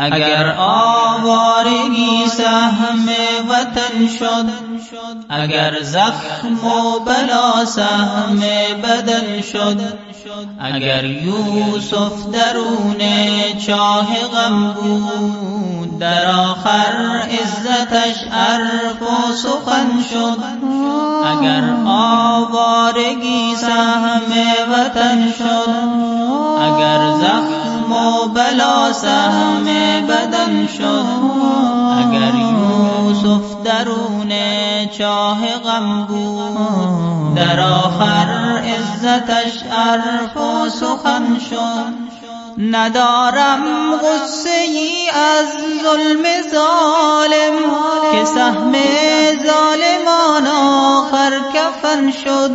اگر آوارگی سهم وطن شد اگر زخم و بلا سهم بدن شد اگر یوسف درون چاه غم بود در آخر عزتش عرف و سخن شد. اگر آوارگی سهم وطن شد اگر زخم بلا سهم بدن شد. اگر یوسف درون چاه غم بود در آخر عزتش عرف و سخن شد. ندارم غصه ای از ظلم ظالم که سهم ظالمان آخر کفن شد.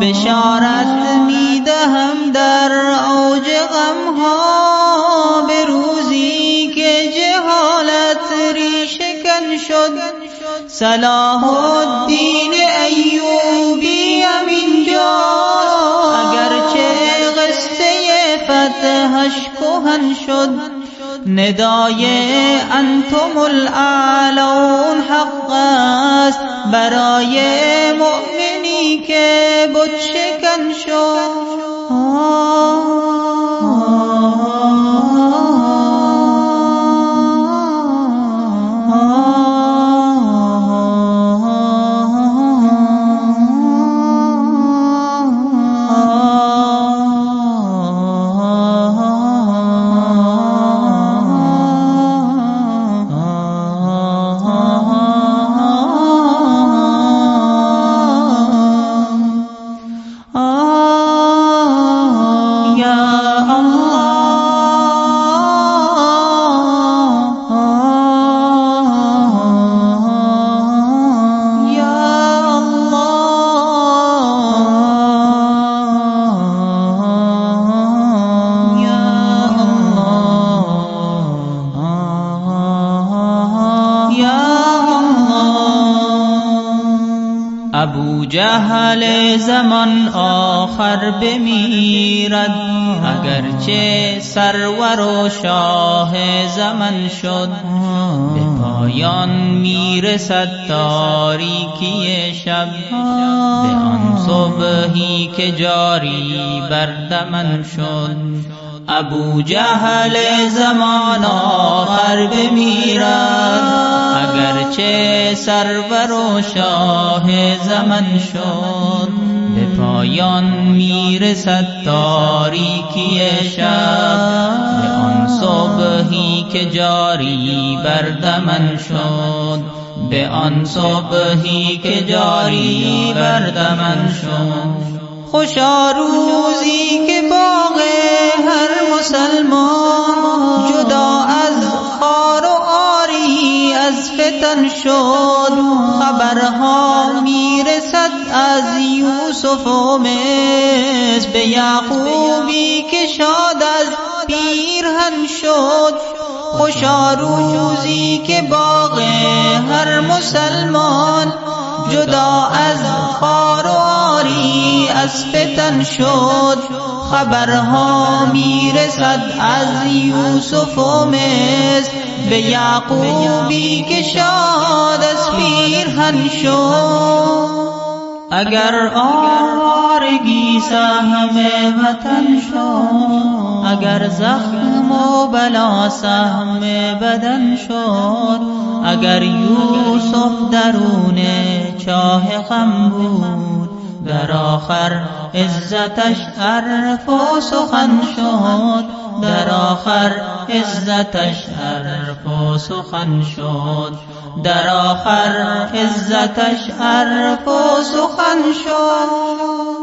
بشارت می‌دهم در اوج غم ها شد. صلاح الدین ایوبی همینجا اگرچه قصه فتحش کهن شد. ندای انتم الاعلون حق است. برای مؤمنی که بت شکن شد. ابو جهل زمان آخر بمیرد. اگرچه سرور و شاه زمن شد به پایان می‌رسد تاریکی شب. به آن صبحی که جاری بر دمن شد. ابو جهل زمان آخر بمیرد. سرور و شاه زمن شد. به پایان می‌رسد تاریکی شب. به آن صبحی که جاری بر دمن شد. به آن صبحی که جاری بر دمن شد. خوشا روزی که خبرها می‌رسد از یوسف و مصر. به یعقوبی که شاد از پیرهن شد خوشا روزی که باغ هر مسلمان جدا از خار از فتن شد خبرها می‌رسد از یوسف و مصر. به یعقوبی که شاد از پیرهن شد. اگر آوارگی سهم وطن شد اگر زخم و بلا سهم بدن شد اگر یوسف درون چاه غم بود در آخر عزتش عرف و سخن شد. در آخر عزتش عرف و سخن شد. در آخر عزتش عرف و سخن شد.